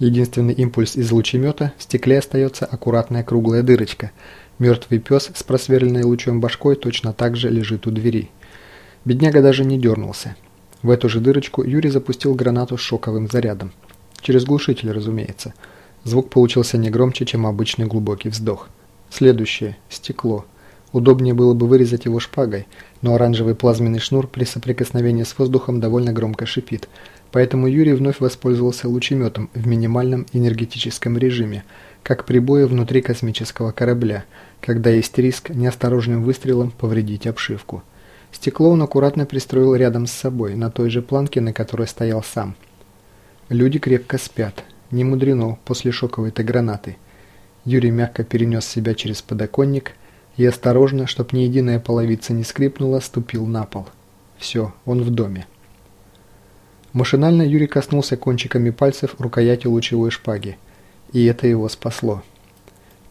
Единственный импульс из лучемета – в стекле остается аккуратная круглая дырочка. Мертвый пес с просверленной лучом башкой точно так же лежит у двери. Бедняга даже не дернулся. В эту же дырочку Юрий запустил гранату с шоковым зарядом. Через глушитель, разумеется. Звук получился не громче, чем обычный глубокий вздох. Следующее – стекло. Удобнее было бы вырезать его шпагой, но оранжевый плазменный шнур при соприкосновении с воздухом довольно громко шипит – Поэтому Юрий вновь воспользовался лучеметом в минимальном энергетическом режиме, как прибоя внутри космического корабля, когда есть риск неосторожным выстрелом повредить обшивку. Стекло он аккуратно пристроил рядом с собой, на той же планке, на которой стоял сам. Люди крепко спят. Не мудрено после шоковой-то гранаты. Юрий мягко перенес себя через подоконник и осторожно, чтоб ни единая половица не скрипнула, ступил на пол. Все, он в доме. Машинально Юрий коснулся кончиками пальцев рукояти лучевой шпаги. И это его спасло.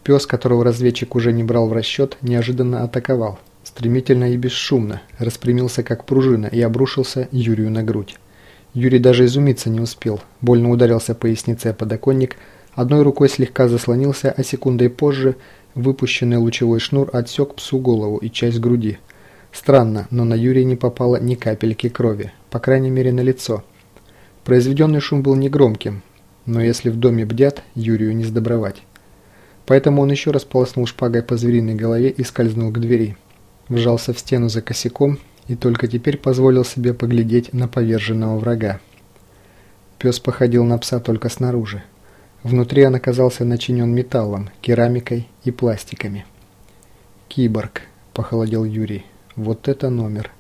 Пес, которого разведчик уже не брал в расчет, неожиданно атаковал. Стремительно и бесшумно, распрямился как пружина и обрушился Юрию на грудь. Юрий даже изумиться не успел. Больно ударился поясницей о подоконник, одной рукой слегка заслонился, а секундой позже выпущенный лучевой шнур отсек псу голову и часть груди. Странно, но на Юрия не попало ни капельки крови, по крайней мере на лицо. Произведенный шум был негромким, но если в доме бдят, Юрию не сдобровать. Поэтому он еще раз полоснул шпагой по звериной голове и скользнул к двери. Вжался в стену за косяком и только теперь позволил себе поглядеть на поверженного врага. Пес походил на пса только снаружи. Внутри он оказался начинен металлом, керамикой и пластиками. «Киборг», – похолодел Юрий. «Вот это номер».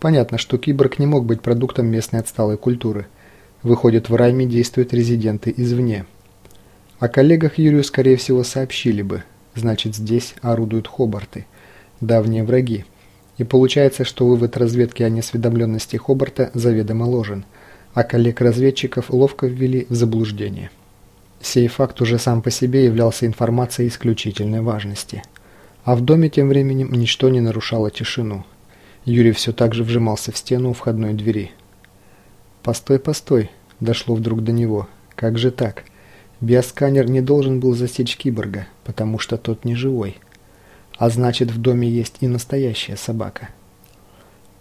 Понятно, что киборг не мог быть продуктом местной отсталой культуры. Выходит, в Райме действуют резиденты извне. О коллегах Юрию, скорее всего, сообщили бы. Значит, здесь орудуют хобарты. Давние враги. И получается, что вывод разведки о несведомленности Хобарта заведомо ложен, а коллег-разведчиков ловко ввели в заблуждение. Сей факт уже сам по себе являлся информацией исключительной важности. А в доме тем временем ничто не нарушало тишину. Юрий все так же вжимался в стену у входной двери. «Постой, постой!» – дошло вдруг до него. «Как же так? Биосканер не должен был засечь киборга, потому что тот не живой. А значит, в доме есть и настоящая собака».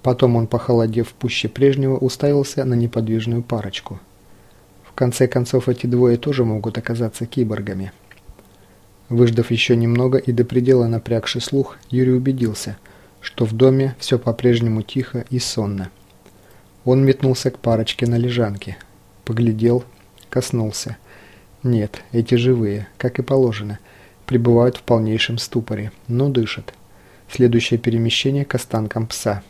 Потом он, похолодев пуще прежнего, уставился на неподвижную парочку. В конце концов, эти двое тоже могут оказаться киборгами. Выждав еще немного и до предела напрягший слух, Юрий убедился – что в доме все по-прежнему тихо и сонно. Он метнулся к парочке на лежанке. Поглядел, коснулся. Нет, эти живые, как и положено, пребывают в полнейшем ступоре, но дышат. Следующее перемещение к останкам пса.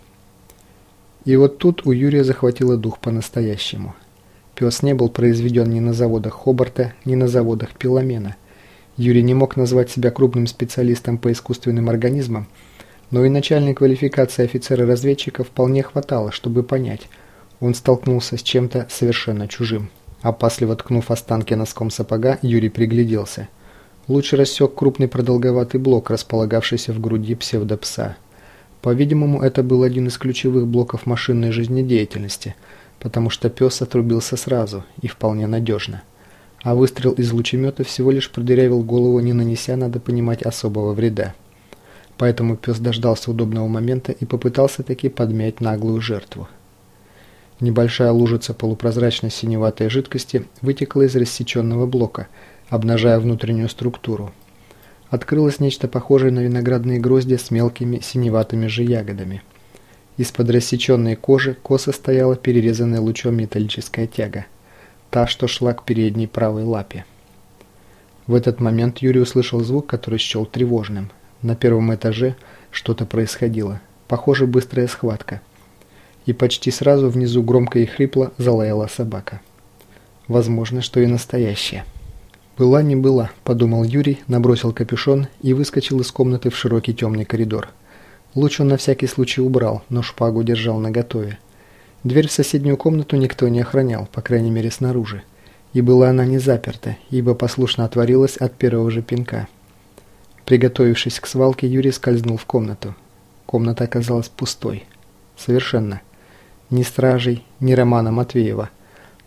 И вот тут у Юрия захватило дух по-настоящему. Пес не был произведен ни на заводах Хобарта, ни на заводах Пиломена. Юрий не мог назвать себя крупным специалистом по искусственным организмам, но и начальной квалификации офицера-разведчика вполне хватало, чтобы понять, он столкнулся с чем-то совершенно чужим. Опасливо ткнув останки носком сапога, Юрий пригляделся. Лучше рассек крупный продолговатый блок, располагавшийся в груди псевдопса. По-видимому, это был один из ключевых блоков машинной жизнедеятельности, потому что пес отрубился сразу и вполне надежно. А выстрел из лучемета всего лишь продырявил голову, не нанеся, надо понимать, особого вреда. Поэтому пес дождался удобного момента и попытался таки подмять наглую жертву. Небольшая лужица полупрозрачной синеватой жидкости вытекла из рассеченного блока, обнажая внутреннюю структуру. Открылось нечто похожее на виноградные грозди с мелкими синеватыми же ягодами. Из-под рассеченной кожи косо стояла перерезанная лучом металлическая тяга. Та, что шла к передней правой лапе. В этот момент Юрий услышал звук, который счел тревожным – на первом этаже что-то происходило. Похоже, быстрая схватка. И почти сразу внизу громко и хрипло залаяла собака. Возможно, что и настоящая. «Была не была», – подумал Юрий, набросил капюшон и выскочил из комнаты в широкий темный коридор. Луч он на всякий случай убрал, но шпагу держал наготове. Дверь в соседнюю комнату никто не охранял, по крайней мере снаружи. И была она не заперта, ибо послушно отворилась от первого же пинка. Приготовившись к свалке, Юрий скользнул в комнату. Комната оказалась пустой. Совершенно. Ни стражей, ни Романа Матвеева.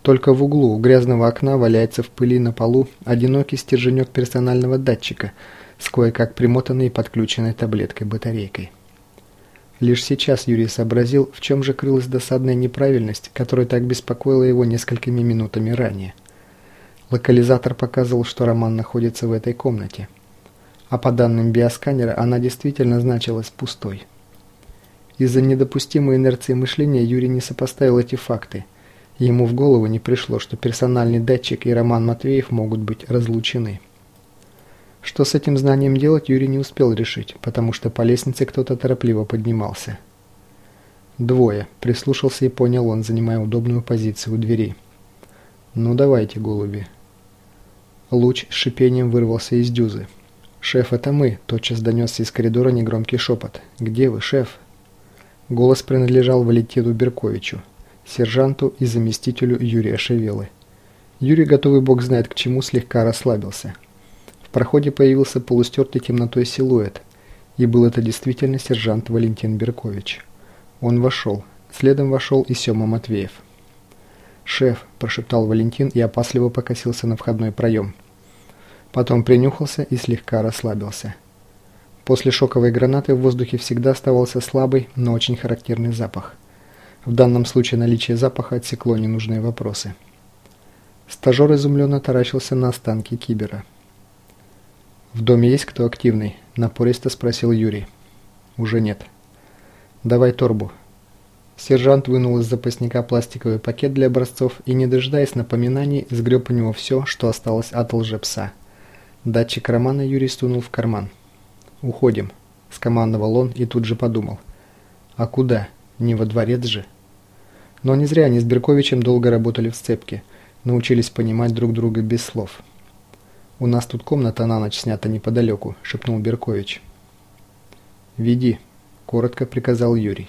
Только в углу у грязного окна валяется в пыли на полу одинокий стерженек персонального датчика с кое-как примотанной и подключенной таблеткой-батарейкой. Лишь сейчас Юрий сообразил, в чем же крылась досадная неправильность, которая так беспокоила его несколькими минутами ранее. Локализатор показывал, что Роман находится в этой комнате. А по данным биосканера, она действительно значилась пустой. Из-за недопустимой инерции мышления Юрий не сопоставил эти факты. Ему в голову не пришло, что персональный датчик и Роман Матвеев могут быть разлучены. Что с этим знанием делать, Юрий не успел решить, потому что по лестнице кто-то торопливо поднимался. Двое. Прислушался и понял он, занимая удобную позицию у двери. «Ну давайте, голуби». Луч с шипением вырвался из дюзы. «Шеф, это мы!» – тотчас донесся из коридора негромкий шепот. «Где вы, шеф?» Голос принадлежал Валентину Берковичу, сержанту и заместителю Юрия Шевелы. Юрий, готовый бог знает к чему, слегка расслабился – проходе появился полустертый темнотой силуэт, и был это действительно сержант Валентин Беркович. Он вошел. Следом вошел и Сема Матвеев. «Шеф», – прошептал Валентин и опасливо покосился на входной проем. Потом принюхался и слегка расслабился. После шоковой гранаты в воздухе всегда оставался слабый, но очень характерный запах. В данном случае наличие запаха отсекло ненужные вопросы. Стажер изумленно таращился на останки кибера. «В доме есть кто активный?» – напористо спросил Юрий. «Уже нет». «Давай торбу». Сержант вынул из запасника пластиковый пакет для образцов и, не дожидаясь напоминаний, сгреб у него все, что осталось от лжепса. Датчик Романа Юрий стунул в карман. «Уходим», – скомандовал он и тут же подумал. «А куда? Не во дворец же?» Но не зря они с Берковичем долго работали в сцепке, научились понимать друг друга без слов. «У нас тут комната на ночь снята неподалеку», – шепнул Беркович. «Веди», – коротко приказал Юрий.